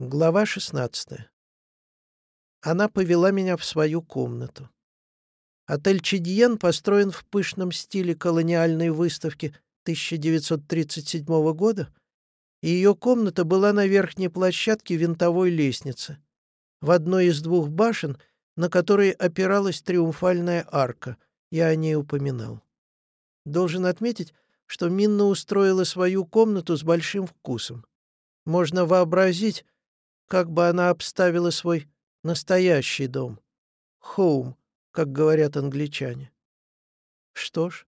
Глава 16. Она повела меня в свою комнату. Отель «Чидьен» построен в пышном стиле колониальной выставки 1937 года, и ее комната была на верхней площадке винтовой лестницы, в одной из двух башен, на которые опиралась триумфальная арка, я о ней упоминал. Должен отметить, что Минна устроила свою комнату с большим вкусом. Можно вообразить, как бы она обставила свой настоящий дом. Home, как говорят англичане. Что ж,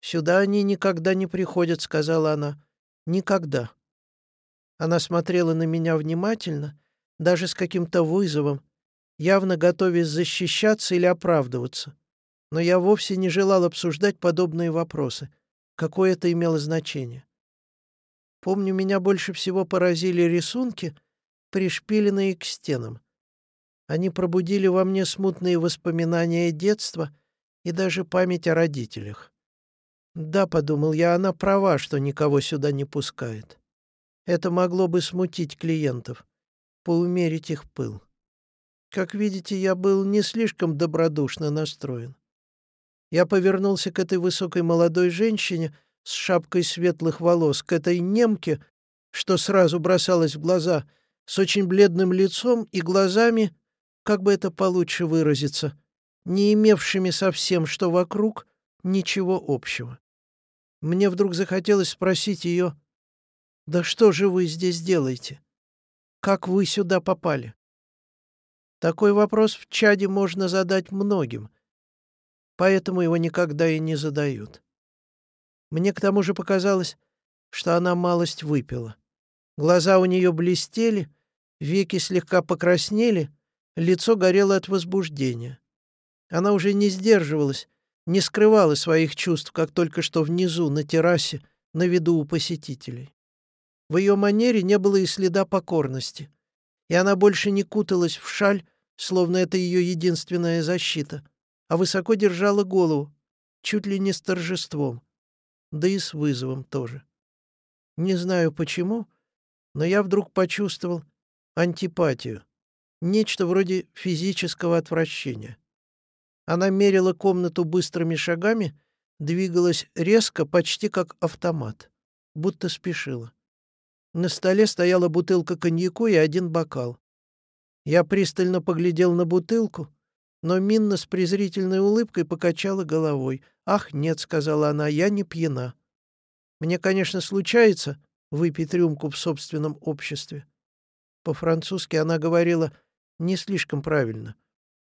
сюда они никогда не приходят, сказала она. Никогда. Она смотрела на меня внимательно, даже с каким-то вызовом, явно готовясь защищаться или оправдываться. Но я вовсе не желал обсуждать подобные вопросы. Какое это имело значение? Помню, меня больше всего поразили рисунки — пришпиленные к стенам. Они пробудили во мне смутные воспоминания детства и даже память о родителях. Да, подумал я, она права, что никого сюда не пускает. Это могло бы смутить клиентов, поумерить их пыл. Как видите, я был не слишком добродушно настроен. Я повернулся к этой высокой молодой женщине с шапкой светлых волос, к этой немке, что сразу бросалось в глаза — с очень бледным лицом и глазами, как бы это получше выразиться, не имевшими совсем, что вокруг, ничего общего. Мне вдруг захотелось спросить ее, «Да что же вы здесь делаете? Как вы сюда попали?» Такой вопрос в чаде можно задать многим, поэтому его никогда и не задают. Мне к тому же показалось, что она малость выпила. Глаза у нее блестели, Веки слегка покраснели, лицо горело от возбуждения. Она уже не сдерживалась, не скрывала своих чувств, как только что внизу, на террасе, на виду у посетителей. В ее манере не было и следа покорности, и она больше не куталась в шаль, словно это ее единственная защита, а высоко держала голову, чуть ли не с торжеством, да и с вызовом тоже. Не знаю почему, но я вдруг почувствовал, антипатию, нечто вроде физического отвращения. Она мерила комнату быстрыми шагами, двигалась резко, почти как автомат, будто спешила. На столе стояла бутылка коньяку и один бокал. Я пристально поглядел на бутылку, но Минна с презрительной улыбкой покачала головой. «Ах, нет», — сказала она, — «я не пьяна. Мне, конечно, случается выпить рюмку в собственном обществе. По-французски она говорила не слишком правильно.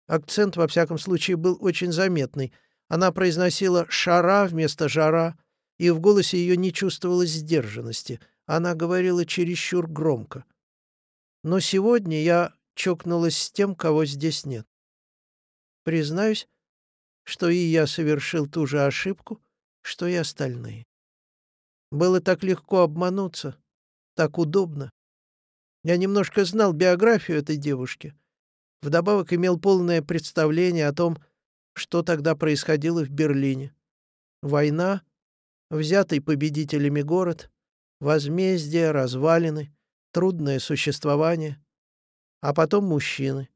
Акцент, во всяком случае, был очень заметный. Она произносила «шара» вместо «жара», и в голосе ее не чувствовалось сдержанности. Она говорила чересчур громко. Но сегодня я чокнулась с тем, кого здесь нет. Признаюсь, что и я совершил ту же ошибку, что и остальные. Было так легко обмануться, так удобно. Я немножко знал биографию этой девушки. Вдобавок имел полное представление о том, что тогда происходило в Берлине. Война, взятый победителями город, возмездие, развалины, трудное существование, а потом мужчины,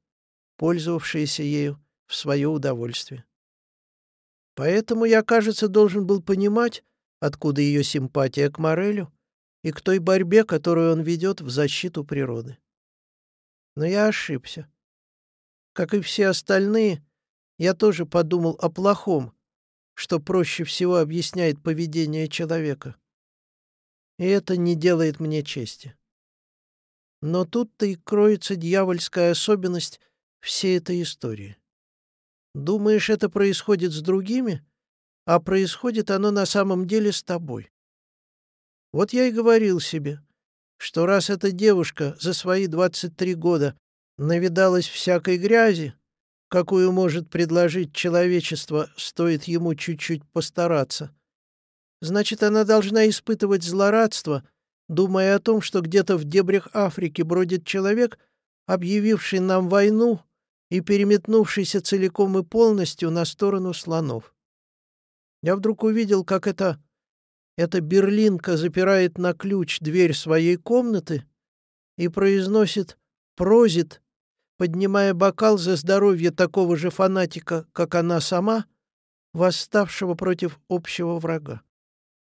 пользовавшиеся ею в свое удовольствие. Поэтому я, кажется, должен был понимать, откуда ее симпатия к Морелю, и к той борьбе, которую он ведет в защиту природы. Но я ошибся. Как и все остальные, я тоже подумал о плохом, что проще всего объясняет поведение человека. И это не делает мне чести. Но тут-то и кроется дьявольская особенность всей этой истории. Думаешь, это происходит с другими, а происходит оно на самом деле с тобой. Вот я и говорил себе, что раз эта девушка за свои 23 года навидалась всякой грязи, какую может предложить человечество, стоит ему чуть-чуть постараться, значит, она должна испытывать злорадство, думая о том, что где-то в дебрях Африки бродит человек, объявивший нам войну и переметнувшийся целиком и полностью на сторону слонов. Я вдруг увидел, как это эта берлинка запирает на ключ дверь своей комнаты и произносит «прозит», поднимая бокал за здоровье такого же фанатика, как она сама, восставшего против общего врага.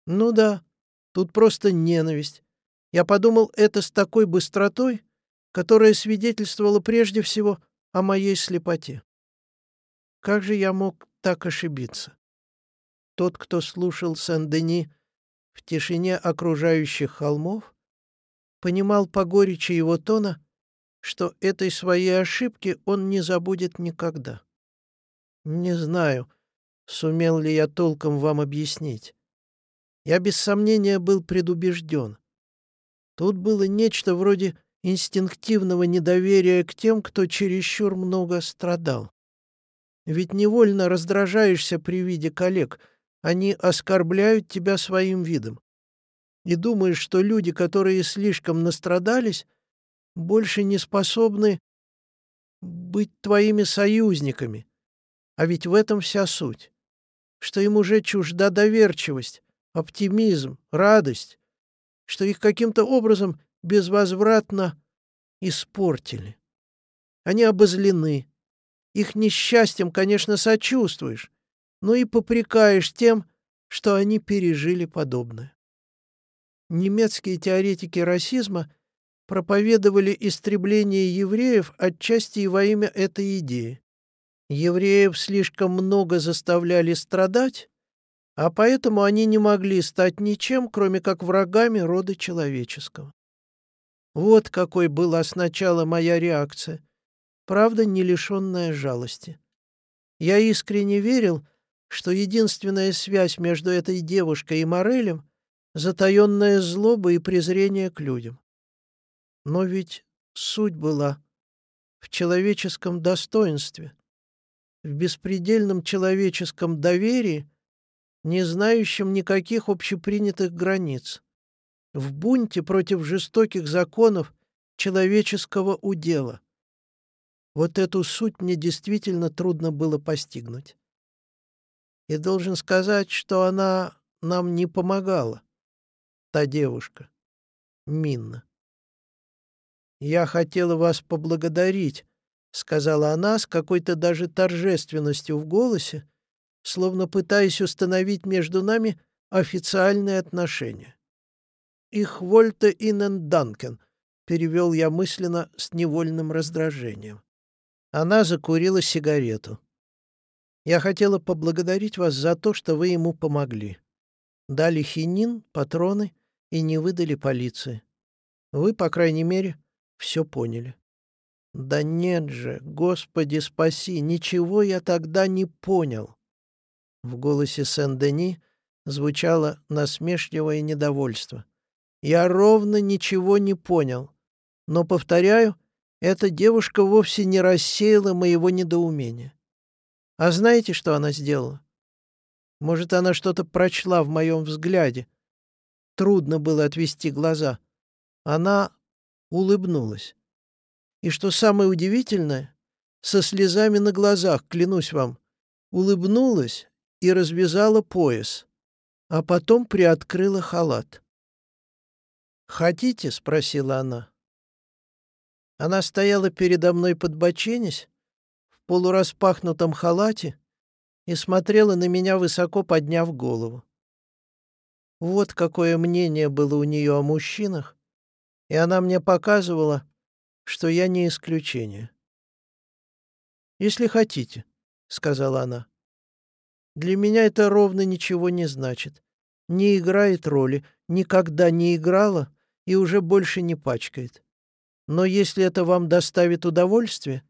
Ну да, тут просто ненависть. Я подумал это с такой быстротой, которая свидетельствовала прежде всего о моей слепоте. Как же я мог так ошибиться? Тот, кто слушал Сен-Дени в тишине окружающих холмов, понимал по горечи его тона, что этой своей ошибки он не забудет никогда. Не знаю, сумел ли я толком вам объяснить. Я без сомнения был предубежден. Тут было нечто вроде инстинктивного недоверия к тем, кто чересчур много страдал. Ведь невольно раздражаешься при виде коллег, они оскорбляют тебя своим видом и думаешь, что люди, которые слишком настрадались, больше не способны быть твоими союзниками. А ведь в этом вся суть. Что им уже чужда доверчивость, оптимизм, радость, что их каким-то образом безвозвратно испортили. Они обозлены. Их несчастьем, конечно, сочувствуешь, но и попрекаешь тем, что они пережили подобное немецкие теоретики расизма проповедовали истребление евреев отчасти и во имя этой идеи. Евреев слишком много заставляли страдать, а поэтому они не могли стать ничем, кроме как врагами рода человеческого. Вот какой была сначала моя реакция, правда, не лишенная жалости. Я искренне верил, что единственная связь между этой девушкой и Морелем затаенная злоба и презрение к людям. Но ведь суть была в человеческом достоинстве, в беспредельном человеческом доверии, не знающем никаких общепринятых границ, в бунте против жестоких законов человеческого удела. Вот эту суть мне действительно трудно было постигнуть. И должен сказать, что она нам не помогала та девушка, Минна. «Я хотела вас поблагодарить», — сказала она с какой-то даже торжественностью в голосе, словно пытаясь установить между нами официальные отношения. «Их вольта инен данкен», — перевел я мысленно с невольным раздражением. Она закурила сигарету. «Я хотела поблагодарить вас за то, что вы ему помогли. Дали хинин, патроны и не выдали полиции. Вы, по крайней мере, все поняли. Да нет же, Господи спаси, ничего я тогда не понял. В голосе Сен-Дени звучало насмешливое недовольство. Я ровно ничего не понял. Но, повторяю, эта девушка вовсе не рассеяла моего недоумения. А знаете, что она сделала? Может, она что-то прочла в моем взгляде, Трудно было отвести глаза. Она улыбнулась. И что самое удивительное, со слезами на глазах, клянусь вам, улыбнулась и развязала пояс, а потом приоткрыла халат. «Хотите?» — спросила она. Она стояла передо мной подбоченясь, в полураспахнутом халате, и смотрела на меня, высоко подняв голову. Вот какое мнение было у нее о мужчинах, и она мне показывала, что я не исключение. «Если хотите», — сказала она. «Для меня это ровно ничего не значит. Не играет роли, никогда не играла и уже больше не пачкает. Но если это вам доставит удовольствие...»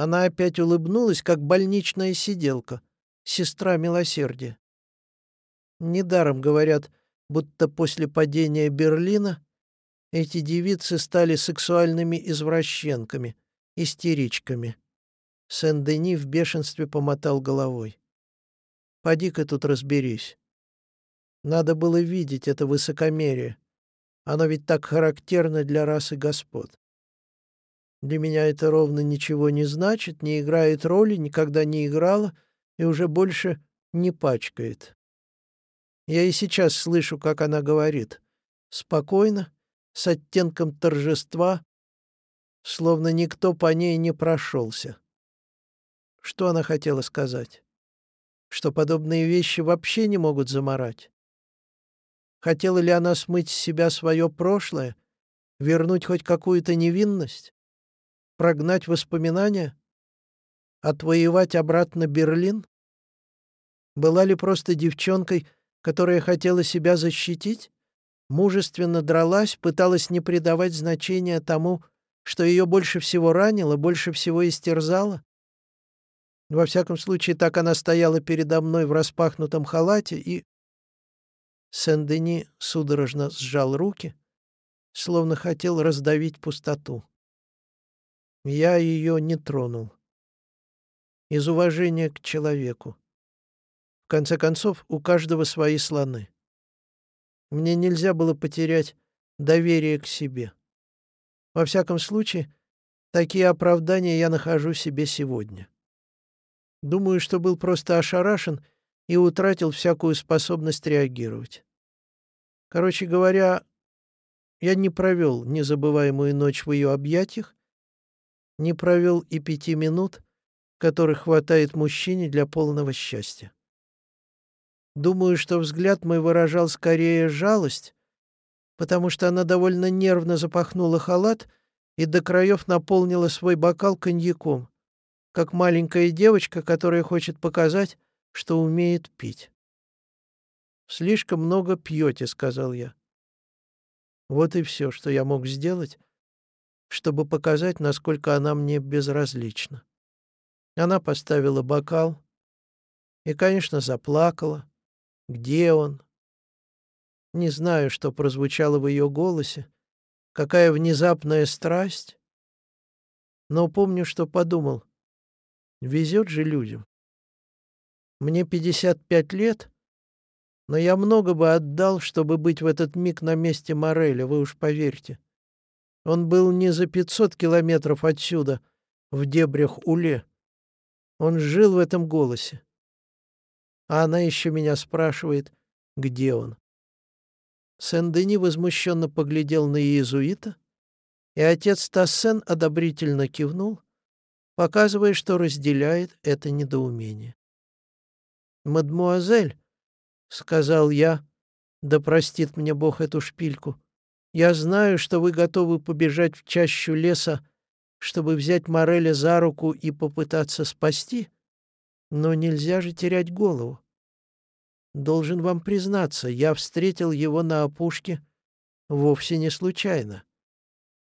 Она опять улыбнулась, как больничная сиделка, сестра милосердия. Недаром говорят, будто после падения Берлина эти девицы стали сексуальными извращенками, истеричками. Сен-Дени в бешенстве помотал головой. «Поди-ка тут разберись. Надо было видеть это высокомерие. Оно ведь так характерно для расы господ. Для меня это ровно ничего не значит, не играет роли, никогда не играла и уже больше не пачкает. Я и сейчас слышу, как она говорит. Спокойно, с оттенком торжества, словно никто по ней не прошелся. Что она хотела сказать? Что подобные вещи вообще не могут заморать? Хотела ли она смыть с себя свое прошлое, вернуть хоть какую-то невинность, прогнать воспоминания, отвоевать обратно Берлин? Была ли просто девчонкой, которая хотела себя защитить? Мужественно дралась, пыталась не придавать значения тому, что ее больше всего ранило, больше всего истерзало? Во всяком случае, так она стояла передо мной в распахнутом халате и... Сен-Дени судорожно сжал руки, словно хотел раздавить пустоту. Я ее не тронул. Из уважения к человеку. В конце концов, у каждого свои слоны. Мне нельзя было потерять доверие к себе. Во всяком случае, такие оправдания я нахожу себе сегодня. Думаю, что был просто ошарашен и утратил всякую способность реагировать. Короче говоря, я не провел незабываемую ночь в ее объятиях, не провел и пяти минут, которых хватает мужчине для полного счастья. Думаю, что взгляд мой выражал скорее жалость, потому что она довольно нервно запахнула халат и до краев наполнила свой бокал коньяком как маленькая девочка, которая хочет показать, что умеет пить. «Слишком много пьете», — сказал я. Вот и все, что я мог сделать, чтобы показать, насколько она мне безразлична. Она поставила бокал и, конечно, заплакала. Где он? Не знаю, что прозвучало в ее голосе, какая внезапная страсть, но помню, что подумал, Везет же людям. Мне 55 лет, но я много бы отдал, чтобы быть в этот миг на месте Мореля, вы уж поверьте. Он был не за 500 километров отсюда, в дебрях Уле. Он жил в этом голосе. А она еще меня спрашивает, где он. Сен-Дени возмущенно поглядел на иезуита, и отец Тассен одобрительно кивнул, показывая, что разделяет это недоумение. «Мадмуазель», — сказал я, — «да простит мне Бог эту шпильку, я знаю, что вы готовы побежать в чащу леса, чтобы взять Мореля за руку и попытаться спасти, но нельзя же терять голову. Должен вам признаться, я встретил его на опушке вовсе не случайно.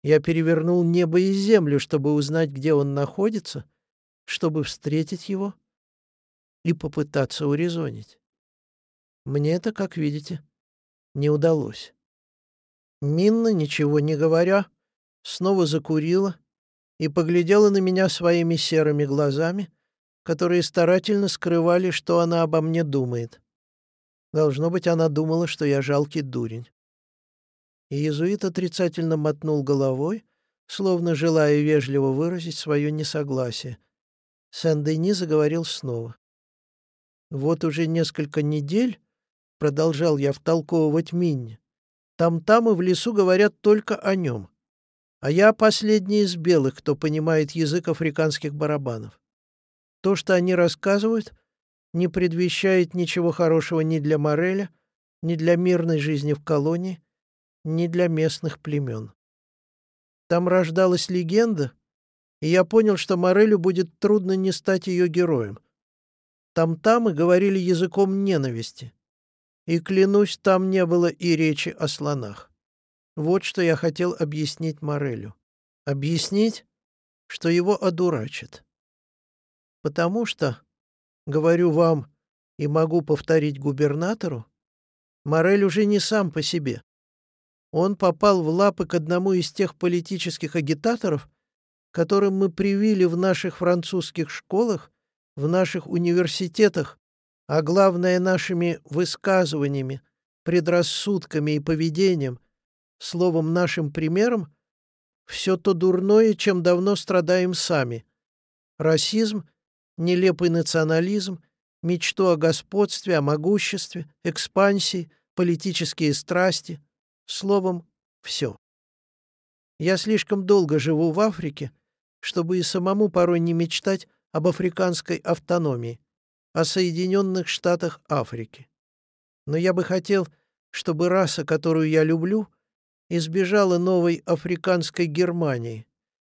Я перевернул небо и землю, чтобы узнать, где он находится, чтобы встретить его и попытаться урезонить. Мне это, как видите, не удалось. Минна, ничего не говоря, снова закурила и поглядела на меня своими серыми глазами, которые старательно скрывали, что она обо мне думает. Должно быть, она думала, что я жалкий дурень. Иезуит отрицательно мотнул головой, словно желая вежливо выразить свое несогласие. Сен-Дени заговорил снова. «Вот уже несколько недель, — продолжал я втолковывать Минне, — там-там и в лесу говорят только о нем. А я последний из белых, кто понимает язык африканских барабанов. То, что они рассказывают, не предвещает ничего хорошего ни для Мореля, ни для мирной жизни в колонии, не для местных племен. Там рождалась легенда, и я понял, что Морелю будет трудно не стать ее героем. Там-там и говорили языком ненависти. И, клянусь, там не было и речи о слонах. Вот что я хотел объяснить Морелю. Объяснить, что его одурачит. Потому что, говорю вам и могу повторить губернатору, Морель уже не сам по себе. Он попал в лапы к одному из тех политических агитаторов, которым мы привили в наших французских школах, в наших университетах, а главное нашими высказываниями, предрассудками и поведением, словом нашим примером, все то дурное, чем давно страдаем сами. Расизм, нелепый национализм, мечту о господстве, о могуществе, экспансии, политические страсти — Словом, все. Я слишком долго живу в Африке, чтобы и самому порой не мечтать об африканской автономии, о Соединенных Штатах Африки. Но я бы хотел, чтобы раса, которую я люблю, избежала новой африканской Германии,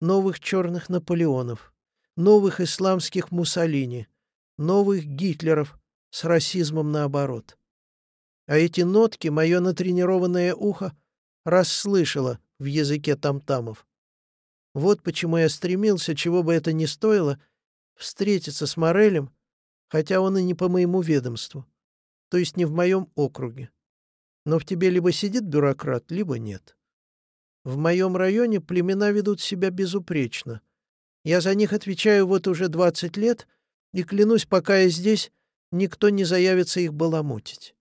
новых черных Наполеонов, новых исламских Муссолини, новых Гитлеров с расизмом наоборот. А эти нотки мое натренированное ухо расслышало в языке тамтамов. Вот почему я стремился, чего бы это ни стоило, встретиться с Морелем, хотя он и не по моему ведомству, то есть не в моем округе. Но в тебе либо сидит бюрократ, либо нет. В моем районе племена ведут себя безупречно. Я за них отвечаю вот уже 20 лет, и клянусь, пока я здесь, никто не заявится их баламутить.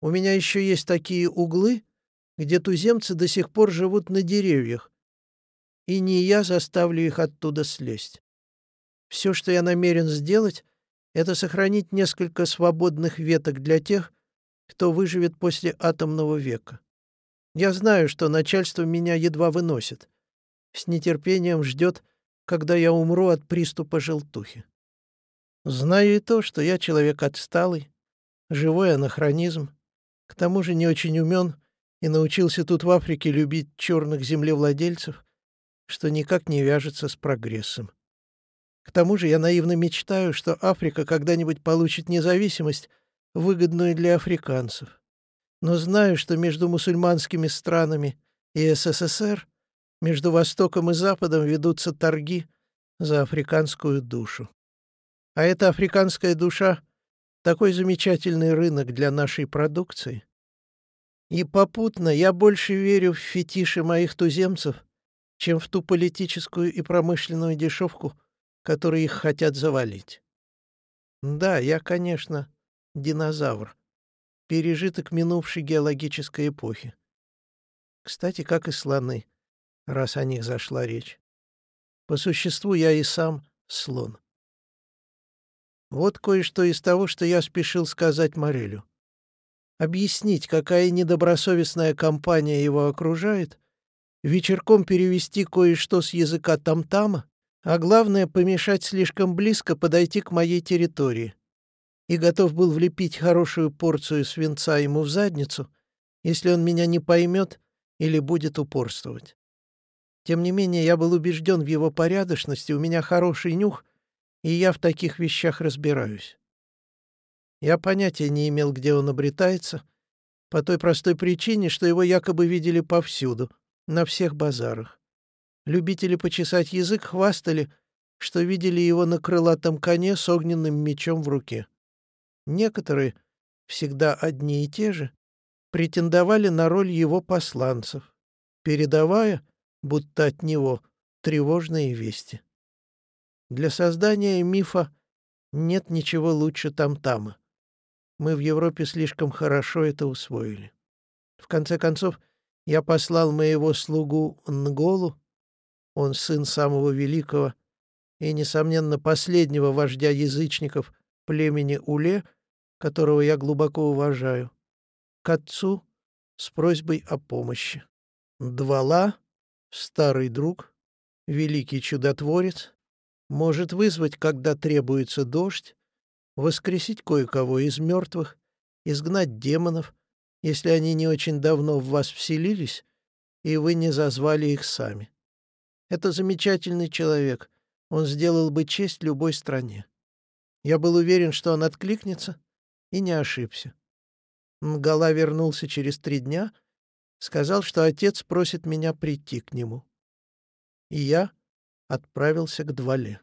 У меня еще есть такие углы, где туземцы до сих пор живут на деревьях, и не я заставлю их оттуда слезть. Все, что я намерен сделать, это сохранить несколько свободных веток для тех, кто выживет после атомного века. Я знаю, что начальство меня едва выносит. С нетерпением ждет, когда я умру от приступа желтухи. Знаю и то, что я человек отсталый, живой анахронизм, к тому же не очень умен и научился тут в Африке любить черных землевладельцев, что никак не вяжется с прогрессом. К тому же я наивно мечтаю, что Африка когда-нибудь получит независимость, выгодную для африканцев. Но знаю, что между мусульманскими странами и СССР, между Востоком и Западом ведутся торги за африканскую душу. А эта африканская душа — такой замечательный рынок для нашей продукции. И попутно я больше верю в фетиши моих туземцев, чем в ту политическую и промышленную дешевку, которой их хотят завалить. Да, я, конечно, динозавр, пережиток минувшей геологической эпохи. Кстати, как и слоны, раз о них зашла речь. По существу я и сам слон. Вот кое-что из того, что я спешил сказать Морелю. Объяснить, какая недобросовестная компания его окружает, вечерком перевести кое-что с языка тамтама, а главное — помешать слишком близко подойти к моей территории. И готов был влепить хорошую порцию свинца ему в задницу, если он меня не поймет или будет упорствовать. Тем не менее, я был убежден в его порядочности, у меня хороший нюх, и я в таких вещах разбираюсь. Я понятия не имел, где он обретается, по той простой причине, что его якобы видели повсюду — на всех базарах. Любители почесать язык хвастали, что видели его на крылатом коне с огненным мечом в руке. Некоторые, всегда одни и те же, претендовали на роль его посланцев, передавая, будто от него, тревожные вести. Для создания мифа нет ничего лучше там-тама. Мы в Европе слишком хорошо это усвоили. В конце концов, я послал моего слугу Нголу, он сын самого великого и, несомненно, последнего вождя язычников племени Уле, которого я глубоко уважаю, к отцу с просьбой о помощи. Двала, старый друг, великий чудотворец, может вызвать, когда требуется дождь, воскресить кое-кого из мертвых, изгнать демонов, если они не очень давно в вас вселились, и вы не зазвали их сами. Это замечательный человек, он сделал бы честь любой стране. Я был уверен, что он откликнется, и не ошибся. Нгала вернулся через три дня, сказал, что отец просит меня прийти к нему. И я отправился к Двале.